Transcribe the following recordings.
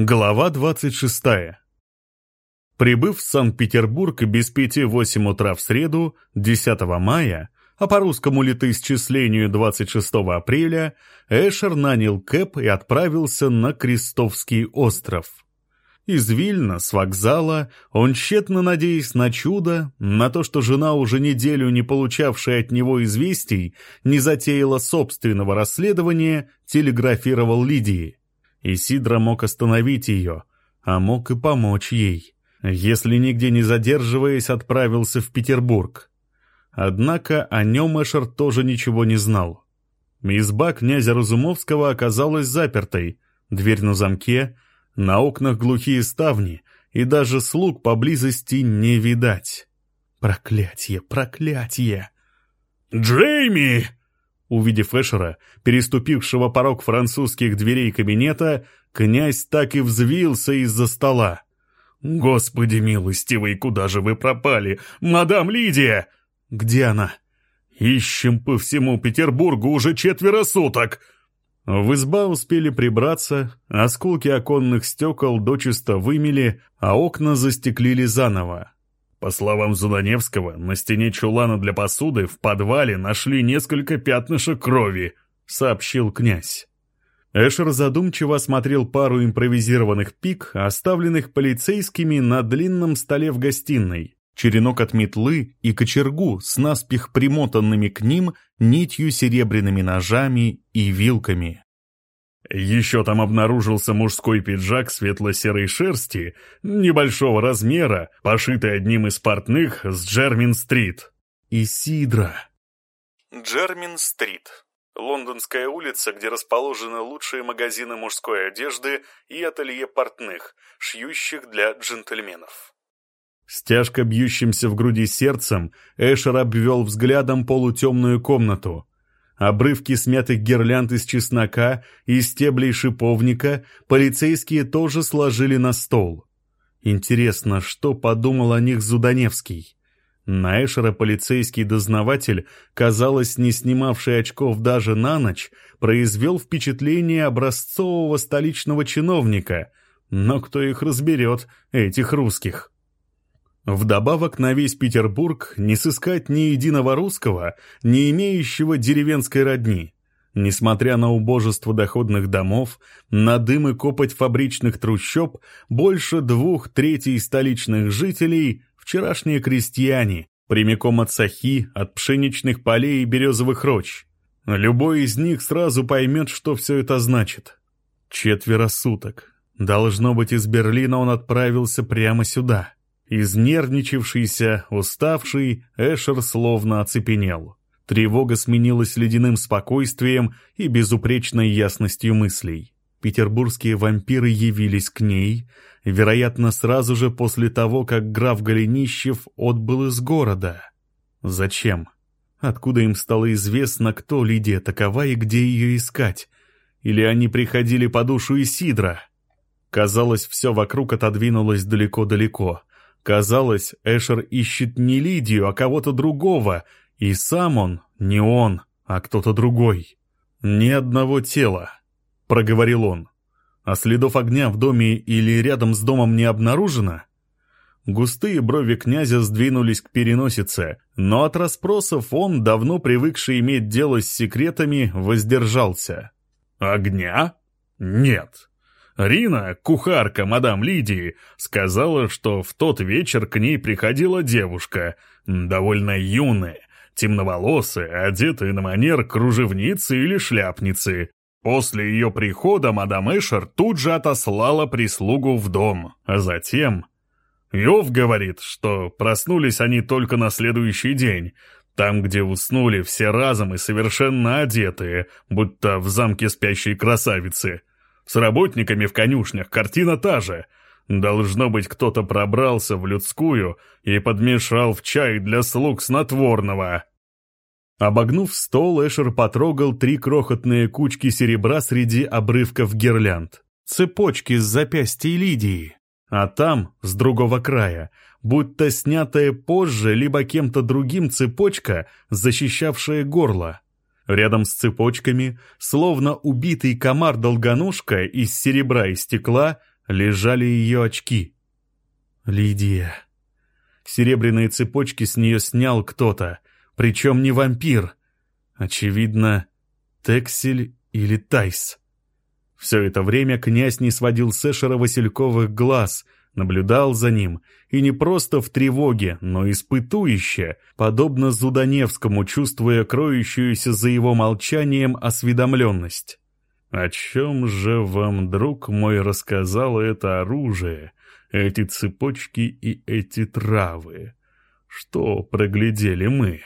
Глава 26. Прибыв в Санкт-Петербург без пяти восемь утра в среду, 10 мая, а по русскому летоисчислению 26 апреля, Эшер нанял Кэп и отправился на Крестовский остров. Из Вильна, с вокзала, он тщетно надеясь на чудо, на то, что жена, уже неделю не получавшая от него известий, не затеяла собственного расследования, телеграфировал Лидии. Исидра мог остановить ее, а мог и помочь ей, если нигде не задерживаясь, отправился в Петербург. Однако о нем Эшер тоже ничего не знал. Изба князя Разумовского оказалась запертой, дверь на замке, на окнах глухие ставни, и даже слуг поблизости не видать. Проклятье, проклятье! «Джейми!» Увидев Эшера, переступившего порог французских дверей кабинета, князь так и взвился из-за стола. «Господи милостивый, куда же вы пропали? Мадам Лидия!» «Где она?» «Ищем по всему Петербургу уже четверо суток!» В изба успели прибраться, осколки оконных стекол дочисто вымели, а окна застеклили заново. По словам Зуданевского, на стене чулана для посуды в подвале нашли несколько пятнышек крови, сообщил князь. Эшер задумчиво осмотрел пару импровизированных пик, оставленных полицейскими на длинном столе в гостиной, черенок от метлы и кочергу с наспех примотанными к ним нитью серебряными ножами и вилками. Еще там обнаружился мужской пиджак светло-серой шерсти, небольшого размера, пошитый одним из портных с Джермин-стрит. Исидра. Джермин-стрит. Лондонская улица, где расположены лучшие магазины мужской одежды и ателье портных, шьющих для джентльменов. С тяжко бьющимся в груди сердцем Эшер обвел взглядом полутемную комнату. Обрывки смятых гирлянд из чеснока и стеблей шиповника полицейские тоже сложили на стол. Интересно, что подумал о них Зуданевский? На Эшера полицейский дознаватель, казалось, не снимавший очков даже на ночь, произвел впечатление образцового столичного чиновника. Но кто их разберет, этих русских? Вдобавок на весь Петербург не сыскать ни единого русского, не имеющего деревенской родни. Несмотря на убожество доходных домов, на дым и копоть фабричных трущоб, больше двух третей столичных жителей – вчерашние крестьяне, прямиком от сахи, от пшеничных полей и березовых рощ. Любой из них сразу поймет, что все это значит. Четверо суток. Должно быть, из Берлина он отправился прямо сюда. Изнервничавшийся, уставший, Эшер словно оцепенел. Тревога сменилась ледяным спокойствием и безупречной ясностью мыслей. Петербургские вампиры явились к ней, вероятно, сразу же после того, как граф Голенищев отбыл из города. Зачем? Откуда им стало известно, кто Лидия такова и где ее искать? Или они приходили по душу Исидра? Казалось, все вокруг отодвинулось далеко-далеко. Казалось, Эшер ищет не Лидию, а кого-то другого, и сам он не он, а кто-то другой. «Ни одного тела», — проговорил он. «А следов огня в доме или рядом с домом не обнаружено?» Густые брови князя сдвинулись к переносице, но от расспросов он, давно привыкший иметь дело с секретами, воздержался. «Огня? Нет. Рина, кухарка мадам Лидии, сказала, что в тот вечер к ней приходила девушка, довольно юная, темноволосая, одетая на манер кружевницы или шляпницы. После ее прихода мадам Эшер тут же отослала прислугу в дом, а затем... Йов говорит, что проснулись они только на следующий день, там, где уснули все разом и совершенно одетые, будто в замке спящей красавицы. С работниками в конюшнях картина та же. Должно быть, кто-то пробрался в людскую и подмешал в чай для слуг снотворного. Обогнув стол, Эшер потрогал три крохотные кучки серебра среди обрывков гирлянд. Цепочки с запястья Лидии. А там, с другого края, будто снятая позже либо кем-то другим цепочка, защищавшая горло. Рядом с цепочками, словно убитый комар-долгоножка из серебра и стекла, лежали ее очки. Лидия. Серебряные цепочки с нее снял кто-то, причем не вампир. Очевидно, Тексель или Тайс. Все это время князь не сводил с Эшера васильковых глаз, наблюдал за ним, и не просто в тревоге, но испытующе, подобно Зуданевскому, чувствуя кроющуюся за его молчанием осведомленность. «О чем же вам, друг мой, рассказал это оружие, эти цепочки и эти травы? Что проглядели мы?»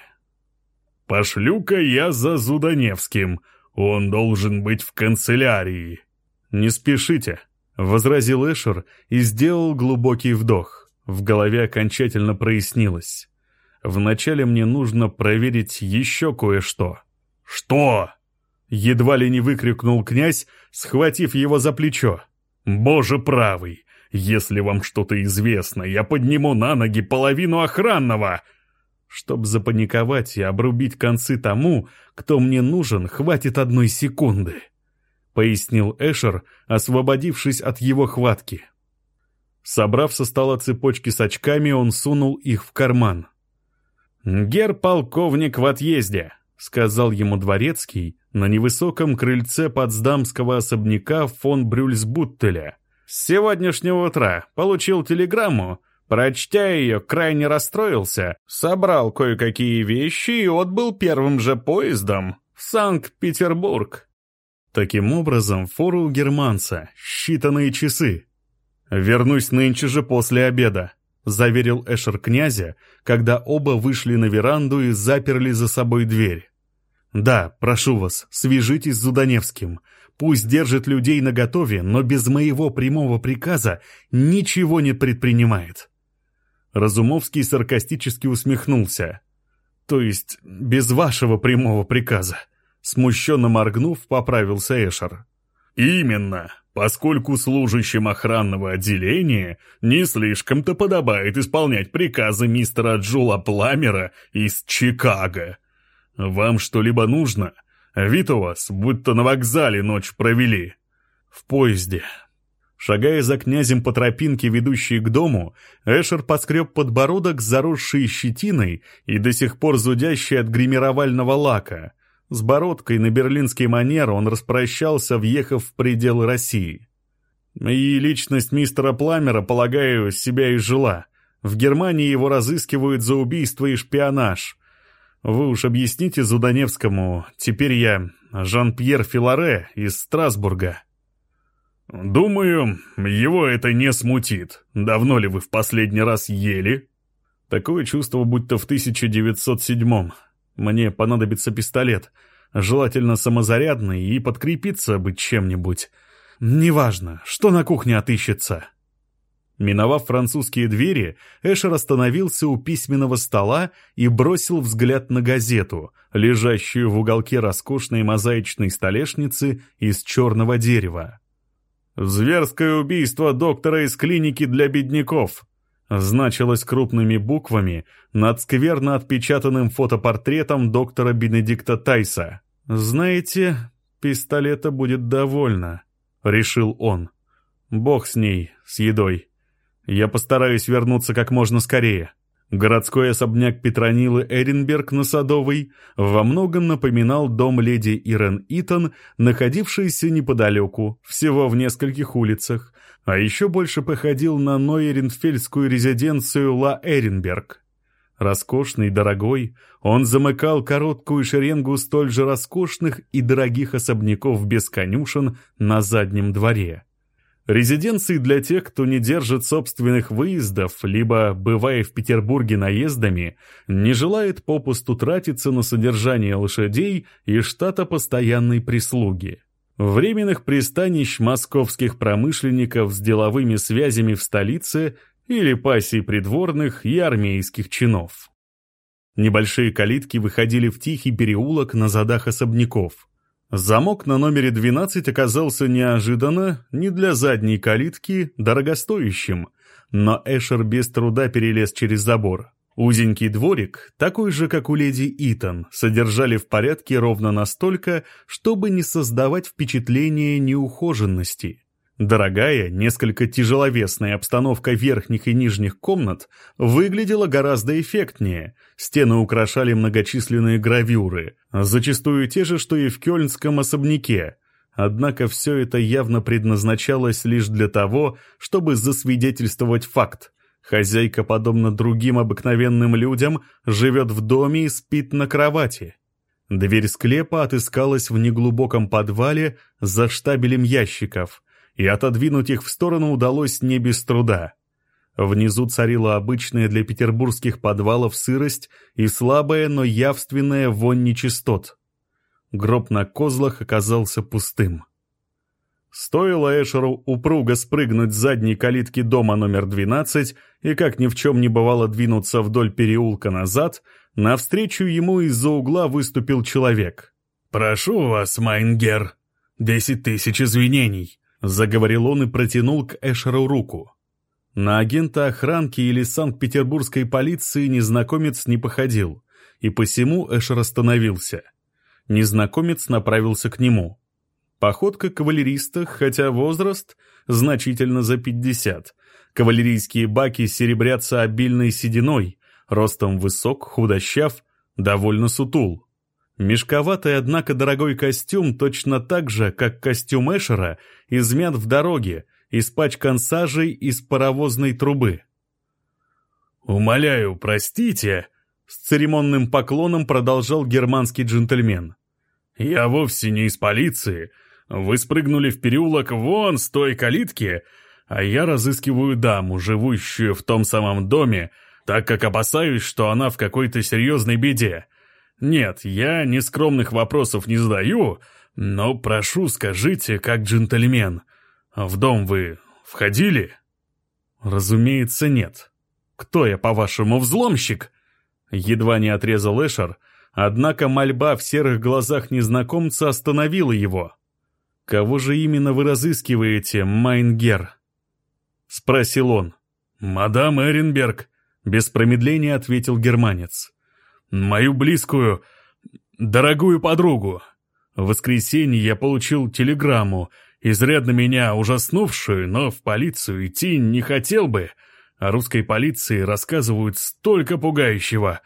«Пошлю-ка я за Зуданевским», он должен быть в канцелярии». «Не спешите», — возразил Эшер и сделал глубокий вдох. В голове окончательно прояснилось. «Вначале мне нужно проверить еще кое-что». «Что?», Едва ли не выкрикнул князь, схватив его за плечо. «Боже правый! Если вам что-то известно, я подниму на ноги половину охранного!» Чтоб запаниковать и обрубить концы тому, кто мне нужен, хватит одной секунды», — пояснил Эшер, освободившись от его хватки. Собрав со стола цепочки с очками, он сунул их в карман. «Гер-полковник в отъезде», — сказал ему дворецкий на невысоком крыльце потсдамского особняка фон Брюльсбуттеля. «С сегодняшнего утра получил телеграмму, Прочтя ее, крайне расстроился, собрал кое-какие вещи и отбыл первым же поездом в Санкт-Петербург. Таким образом, фору у германца, считанные часы. «Вернусь нынче же после обеда», — заверил Эшер князя, когда оба вышли на веранду и заперли за собой дверь. «Да, прошу вас, свяжитесь с Зуданевским. Пусть держит людей наготове, но без моего прямого приказа ничего не предпринимает». Разумовский саркастически усмехнулся. «То есть без вашего прямого приказа?» Смущенно моргнув, поправился Эшер. «Именно, поскольку служащим охранного отделения не слишком-то подобает исполнять приказы мистера Джула Пламера из Чикаго. Вам что-либо нужно? Вид у вас, будто на вокзале ночь провели». «В поезде», Шагая за князем по тропинке, ведущей к дому, Эшер поскреб подбородок, заросший щетиной и до сих пор зудящий от гримировального лака. С бородкой на берлинский манер он распрощался, въехав в пределы России. И личность мистера Пламера, полагаю, себя изжила. В Германии его разыскивают за убийство и шпионаж. Вы уж объясните Зуданевскому, теперь я Жан-Пьер Филаре из Страсбурга. «Думаю, его это не смутит. Давно ли вы в последний раз ели?» Такое чувство, будто в 1907-м. Мне понадобится пистолет, желательно самозарядный, и подкрепиться бы чем-нибудь. Неважно, что на кухне отыщется. Миновав французские двери, Эшер остановился у письменного стола и бросил взгляд на газету, лежащую в уголке роскошной мозаичной столешницы из черного дерева. «Зверское убийство доктора из клиники для бедняков», значилось крупными буквами над скверно отпечатанным фотопортретом доктора Бенедикта Тайса. «Знаете, пистолета будет довольно», — решил он. «Бог с ней, с едой. Я постараюсь вернуться как можно скорее». Городской особняк Петронилы Эренберг на Садовой во многом напоминал дом леди Ирен Итон, находившийся неподалеку, всего в нескольких улицах, а еще больше походил на Нойеренфельдскую резиденцию Ла Эренберг. Роскошный, дорогой, он замыкал короткую шеренгу столь же роскошных и дорогих особняков без конюшен на заднем дворе. Резиденции для тех, кто не держит собственных выездов, либо, бывая в Петербурге наездами, не желает попусту тратиться на содержание лошадей и штата постоянной прислуги. Временных пристанищ московских промышленников с деловыми связями в столице или пассий придворных и армейских чинов. Небольшие калитки выходили в тихий переулок на задах особняков – Замок на номере 12 оказался неожиданно, не для задней калитки, дорогостоящим, но Эшер без труда перелез через забор. Узенький дворик, такой же, как у леди Итан, содержали в порядке ровно настолько, чтобы не создавать впечатление неухоженности. Дорогая, несколько тяжеловесная обстановка верхних и нижних комнат выглядела гораздо эффектнее. Стены украшали многочисленные гравюры, зачастую те же, что и в кёльнском особняке. Однако все это явно предназначалось лишь для того, чтобы засвидетельствовать факт. Хозяйка, подобно другим обыкновенным людям, живет в доме и спит на кровати. Дверь склепа отыскалась в неглубоком подвале за штабелем ящиков – и отодвинуть их в сторону удалось не без труда. Внизу царила обычная для петербургских подвалов сырость и слабая, но явственная вонь нечистот. Гроб на козлах оказался пустым. Стоило Эшеру упруго спрыгнуть с задней калитки дома номер 12 и, как ни в чем не бывало, двинуться вдоль переулка назад, навстречу ему из-за угла выступил человек. «Прошу вас, Майнгер, десять тысяч извинений. Заговорил он и протянул к Эшеру руку. На агента охранки или Санкт-Петербургской полиции незнакомец не походил, и посему Эшер остановился. Незнакомец направился к нему. Походка кавалериста, хотя возраст значительно за пятьдесят. Кавалерийские баки серебрятся обильной сединой, ростом высок, худощав, довольно сутул. Мешковатый, однако, дорогой костюм точно так же, как костюм Эшера, измят в дороге, испачкан сажей из паровозной трубы. «Умоляю, простите», — с церемонным поклоном продолжал германский джентльмен. «Я вовсе не из полиции. Вы спрыгнули в переулок вон с той калитки, а я разыскиваю даму, живущую в том самом доме, так как опасаюсь, что она в какой-то серьезной беде. Нет, я нескромных вопросов не задаю, но прошу, скажите, как джентльмен, в дом вы входили? Разумеется, нет. Кто я, по-вашему, взломщик? Едва не отрезал Эшер, однако мольба в серых глазах незнакомца остановила его. «Кого же именно вы разыскиваете, Майнгер?» — спросил он. «Мадам Эренберг», — без промедления ответил германец мою близкую, дорогую подругу. В воскресенье я получил телеграмму, изрядно меня ужаснувшую, но в полицию идти не хотел бы. О русской полиции рассказывают столько пугающего.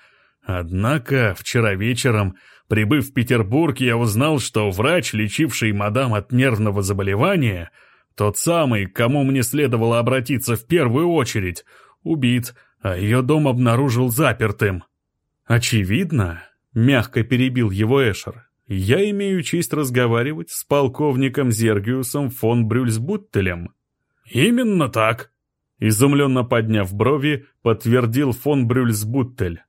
Однако вчера вечером, прибыв в Петербург, я узнал, что врач, лечивший мадам от нервного заболевания, тот самый, к кому мне следовало обратиться в первую очередь, убит, а ее дом обнаружил запертым. «Очевидно», — мягко перебил его Эшер, «я имею честь разговаривать с полковником Зергиусом фон Брюльсбуттелем». «Именно так», — изумленно подняв брови, подтвердил фон Брюльсбуттель.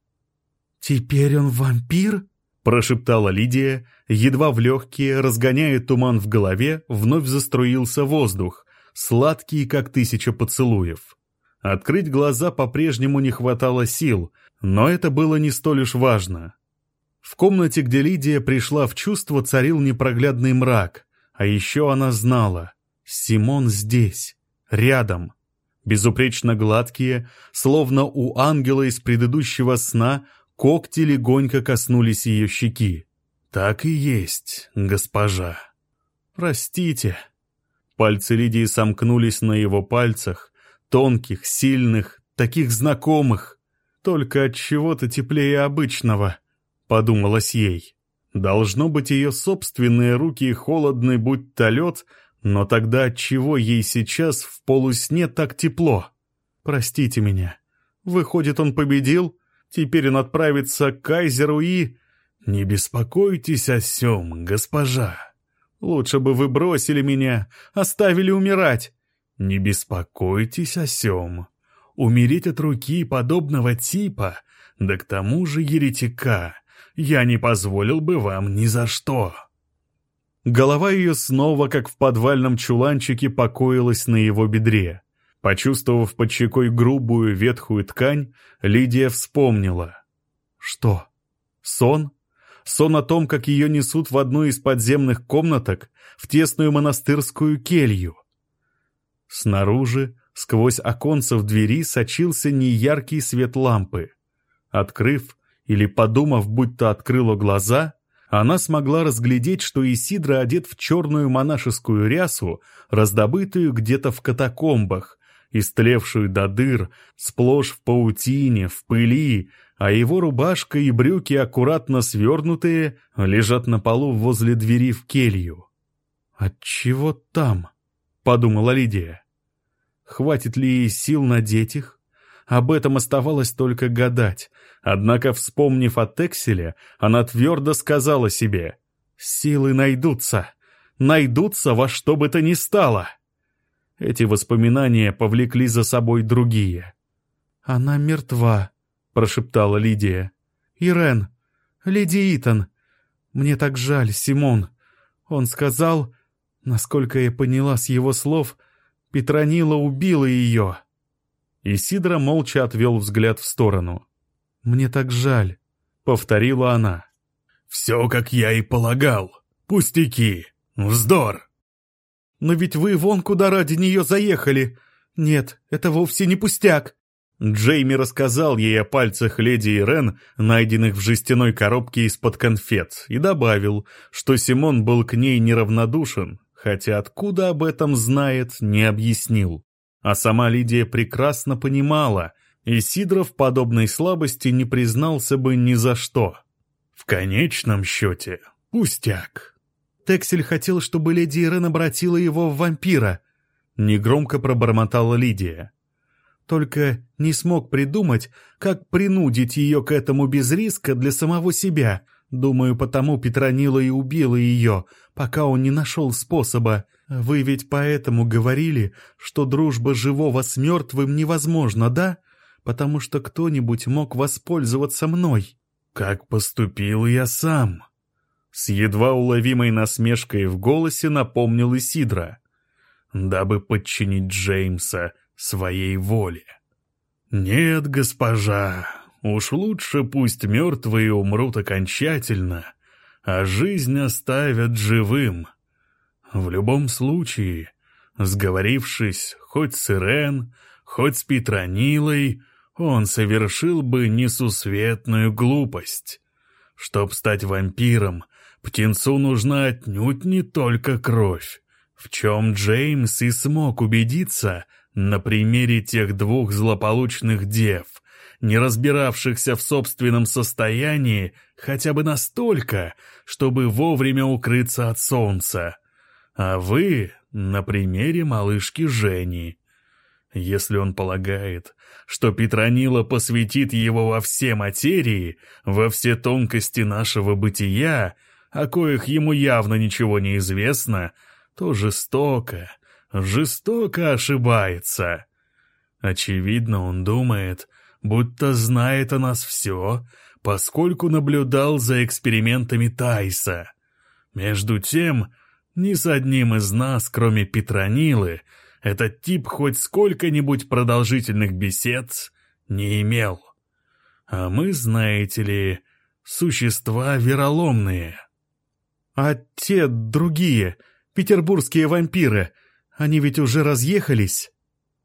«Теперь он вампир?» — прошептала Лидия, едва в легкие, разгоняя туман в голове, вновь заструился воздух, сладкий, как тысяча поцелуев. Открыть глаза по-прежнему не хватало сил — но это было не столь уж важно. В комнате, где Лидия пришла в чувство, царил непроглядный мрак, а еще она знала — Симон здесь, рядом. Безупречно гладкие, словно у ангела из предыдущего сна, когти легонько коснулись ее щеки. «Так и есть, госпожа». «Простите». Пальцы Лидии сомкнулись на его пальцах, тонких, сильных, таких знакомых только от чего-то теплее обычного, подумалось ей. Должно быть ее собственные руки холодны, будь то лед, но тогда от чего ей сейчас в полусне так тепло? Простите меня. Выходит, он победил? Теперь он отправится к кайзеру и... Не беспокойтесь о сём, госпожа. Лучше бы вы бросили меня, оставили умирать. Не беспокойтесь о сём умереть от руки подобного типа, да к тому же еретика, я не позволил бы вам ни за что». Голова ее снова, как в подвальном чуланчике, покоилась на его бедре. Почувствовав под щекой грубую ветхую ткань, Лидия вспомнила. Что? Сон? Сон о том, как ее несут в одну из подземных комнаток, в тесную монастырскую келью. Снаружи Сквозь оконце в двери сочился неяркий свет лампы. Открыв или подумав, будто открыла глаза, Она смогла разглядеть, что Исидра одет в черную монашескую рясу, раздобытую где-то в катакомбах, истлевшую до дыр, сплошь в паутине, в пыли, а его рубашка и брюки, аккуратно свернутые, лежат на полу возле двери в келью. «Отчего там?» — подумала Лидия. «Хватит ли ей сил надеть их?» Об этом оставалось только гадать, однако, вспомнив о Текселе, она твердо сказала себе «Силы найдутся, найдутся во что бы то ни стало». Эти воспоминания повлекли за собой другие. «Она мертва», — прошептала Лидия. «Ирен, леди Итан, мне так жаль, Симон. Он сказал, насколько я поняла с его слов, Петронила убила ее». Исидра молча отвел взгляд в сторону. «Мне так жаль», — повторила она. «Все, как я и полагал. Пустяки. Вздор». «Но ведь вы вон куда ради нее заехали. Нет, это вовсе не пустяк». Джейми рассказал ей о пальцах леди Ирен, найденных в жестяной коробке из-под конфет, и добавил, что Симон был к ней неравнодушен, хотя откуда об этом знает, не объяснил. А сама Лидия прекрасно понимала, и Сидоров подобной слабости не признался бы ни за что. В конечном счете, пустяк. Тексель хотел, чтобы леди Ирен обратила его в вампира. Негромко пробормотала Лидия. Только не смог придумать, как принудить ее к этому без риска для самого себя. Думаю, потому Петронила и убила ее, пока он не нашел способа. Вы ведь поэтому говорили, что дружба живого с мертвым невозможна, да? Потому что кто-нибудь мог воспользоваться мной. Как поступил я сам? С едва уловимой насмешкой в голосе напомнил Исидра, дабы подчинить Джеймса своей воле. «Нет, госпожа, уж лучше пусть мертвые умрут окончательно, а жизнь оставят живым. В любом случае, сговорившись хоть с Ирен, хоть с Петронилой, он совершил бы несусветную глупость. Чтоб стать вампиром, птенцу нужна отнюдь не только кровь, в чем Джеймс и смог убедиться — на примере тех двух злополучных дев, не разбиравшихся в собственном состоянии хотя бы настолько, чтобы вовремя укрыться от солнца. А вы на примере малышки Жени. Если он полагает, что Петронила посвятит его во все материи, во все тонкости нашего бытия, о коих ему явно ничего не известно, то жестоко, жестоко ошибается. Очевидно, он думает, будто знает о нас все, поскольку наблюдал за экспериментами Тайса. Между тем, ни с одним из нас, кроме Петронилы, этот тип хоть сколько-нибудь продолжительных бесед не имел. А мы, знаете ли, существа вероломные. А те другие, петербургские вампиры — они ведь уже разъехались.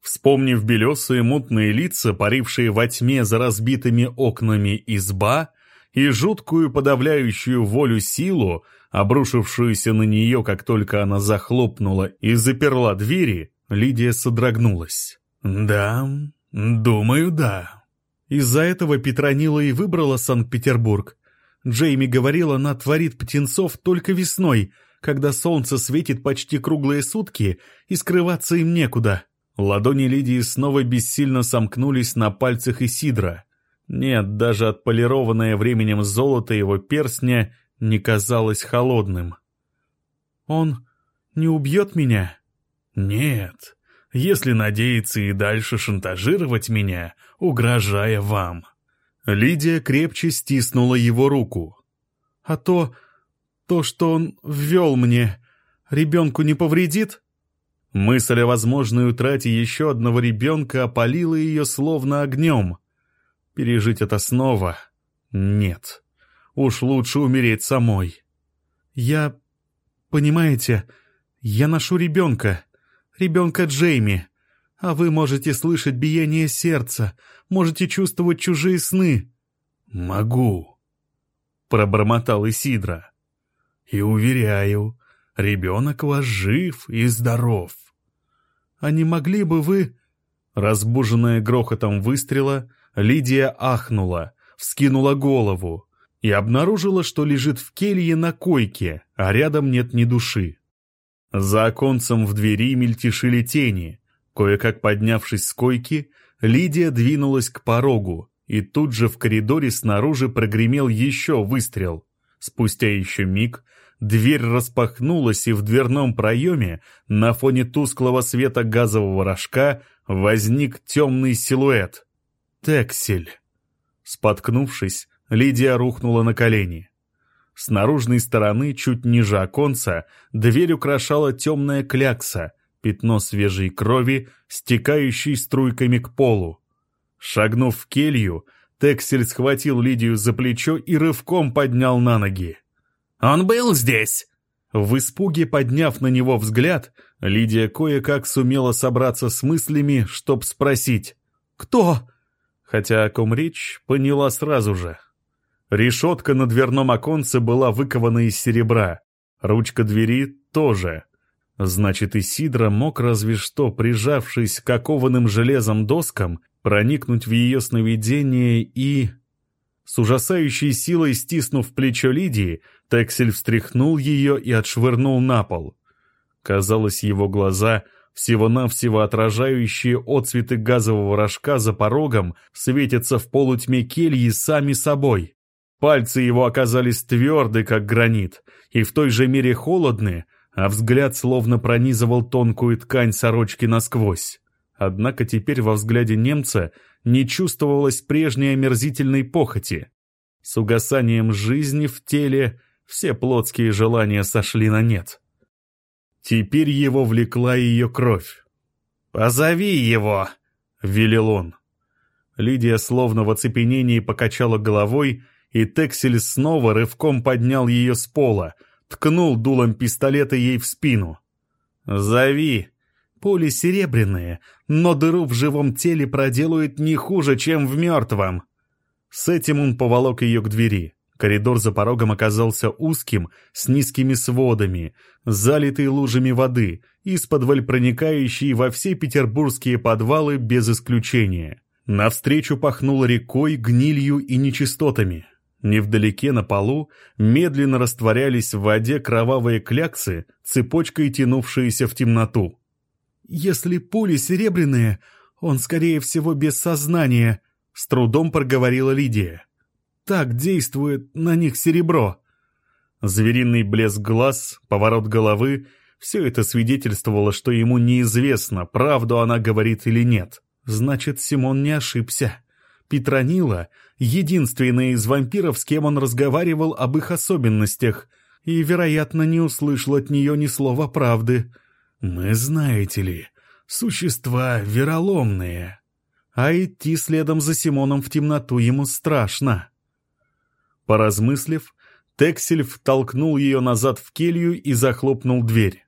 Вспомнив белесые мутные лица, парившие во тьме за разбитыми окнами изба, и жуткую подавляющую волю силу, обрушившуюся на нее, как только она захлопнула и заперла двери, Лидия содрогнулась. «Да, думаю, да». Из-за этого Петронила и выбрала Санкт-Петербург. Джейми говорила, она творит птенцов только весной, когда солнце светит почти круглые сутки, и скрываться им некуда. Ладони Лидии снова бессильно сомкнулись на пальцах Исидра. Нет, даже отполированное временем золото его перстня не казалось холодным. «Он не убьет меня?» «Нет, если надеется и дальше шантажировать меня, угрожая вам». Лидия крепче стиснула его руку. «А то то, что он ввел мне, ребенку не повредит?» Мысль о возможной утрате еще одного ребенка опалила ее словно огнем. Пережить это снова? Нет. Уж лучше умереть самой. Я... Понимаете, я ношу ребенка. Ребенка Джейми. А вы можете слышать биение сердца, можете чувствовать чужие сны. «Могу», — пробормотал Исидра. И уверяю, ребенок ваш жив и здоров. А не могли бы вы...» Разбуженная грохотом выстрела, Лидия ахнула, вскинула голову и обнаружила, что лежит в келье на койке, а рядом нет ни души. За оконцем в двери мельтешили тени. Кое-как поднявшись с койки, Лидия двинулась к порогу, и тут же в коридоре снаружи прогремел еще выстрел. Спустя еще миг дверь распахнулась, и в дверном проеме на фоне тусклого света газового рожка возник темный силуэт. Тексель. Споткнувшись, Лидия рухнула на колени. С наружной стороны, чуть ниже оконца, дверь украшала темная клякса, пятно свежей крови, стекающей струйками к полу. Шагнув в келью, Тексель схватил Лидию за плечо и рывком поднял на ноги. «Он был здесь!» В испуге подняв на него взгляд, Лидия кое-как сумела собраться с мыслями, чтоб спросить «Кто?», хотя о ком речь поняла сразу же. Решетка на дверном оконце была выкована из серебра, ручка двери тоже. Значит, Исидра мог разве что, прижавшись к окованным железом доскам, проникнуть в ее сновидение и... С ужасающей силой стиснув плечо Лидии, Тексель встряхнул ее и отшвырнул на пол. Казалось, его глаза, всего-навсего отражающие отцветы газового рожка за порогом, светятся в полутьме кельи сами собой. Пальцы его оказались тверды, как гранит, и в той же мере холодны, а взгляд словно пронизывал тонкую ткань сорочки насквозь. Однако теперь во взгляде немца не чувствовалось прежней омерзительной похоти. С угасанием жизни в теле все плотские желания сошли на нет. Теперь его влекла ее кровь. «Позови его!» — велел он. Лидия словно в оцепенении покачала головой, и Тексель снова рывком поднял ее с пола, ткнул дулом пистолета ей в спину. «Зови!» Пули серебряные, но дыру в живом теле проделают не хуже, чем в мертвом. С этим он поволок ее к двери. Коридор за порогом оказался узким, с низкими сводами, залитый лужами воды, из-под проникающий во все петербургские подвалы без исключения. Навстречу пахнуло рекой, гнилью и нечистотами. Невдалеке на полу медленно растворялись в воде кровавые кляксы, цепочкой тянувшиеся в темноту. «Если пули серебряные, он, скорее всего, без сознания», — с трудом проговорила Лидия. Так действует на них серебро. Звериный блеск глаз, поворот головы — все это свидетельствовало, что ему неизвестно, правду она говорит или нет. Значит, Симон не ошибся. Петронила — единственная из вампиров, с кем он разговаривал об их особенностях, и, вероятно, не услышал от нее ни слова правды. «Мы, знаете ли, существа вероломные». А идти следом за Симоном в темноту ему страшно. Поразмыслив, Тексель втолкнул ее назад в келью и захлопнул дверь.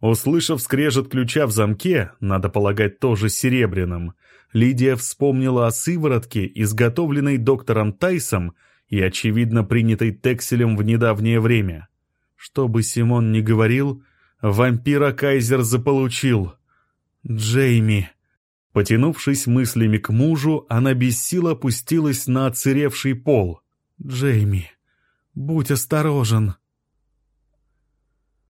Услышав скрежет ключа в замке, надо полагать тоже серебряным, Лидия вспомнила о сыворотке, изготовленной доктором Тайсом и, очевидно, принятой Текселем в недавнее время. Что бы Симон ни говорил, вампира Кайзер заполучил. Джейми. Потянувшись мыслями к мужу, она без сил опустилась на оцеревший пол — «Джейми, будь осторожен!»